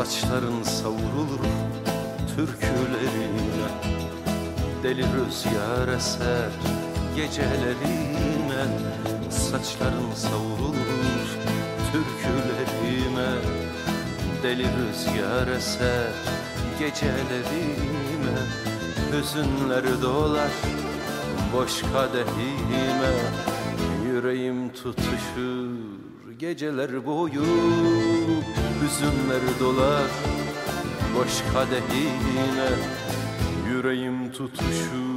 Saçların savrulur türkülerine Deli rüzgar eser gecelerime Saçların savrulur türkülerime. Deli rüzgar eser gecelerime Hüzünler dolar boş kadehime. Yüreğim tutuşur geceler boyu Hüzünler dolar boş kadehine Yüreğim tutuşur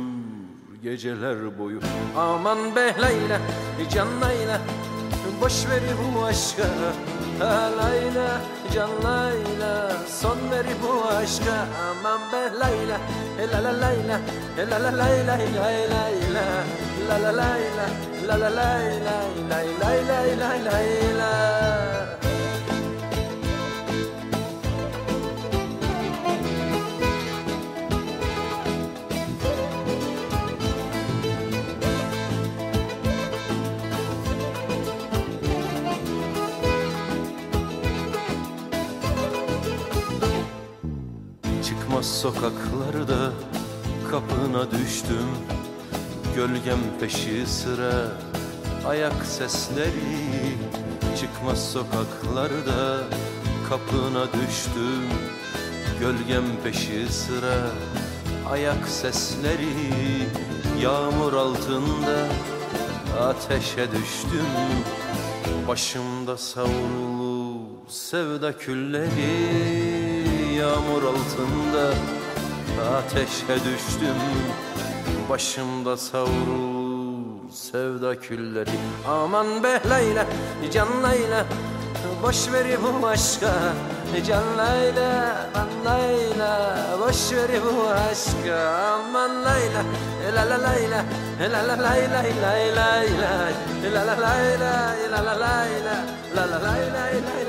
geceler boyu. Aman be Leyla, can Leyla Boş ver bu aşka Ha Leyla, can Leyla Son ver bu aşka Aman be Leyla La la Leyla La la Leyla La Leyla La la Leyla La la Leyla La la Leyla La Leyla Çıkmaz sokaklarda kapına düştüm. Gölgem peşi sıra ayak sesleri Çıkmaz sokaklarda. Kapına düştüm Gölgem peşi sıra ayak sesleri Yağmur altında. Ateşe düştüm Başımda savrulu sevda külleri Yağmur altında ateşe düştüm. Başımda savrul sevda külleri. Aman be Leyla, can Leyla Boş ver bu aşka. Can Leyla, aman Leyla Boş ver bu aşka. Aman Leyla, la la Leyla La la Leyla, la la Leyla La la Leyla, la la Leyla La la Leyla, la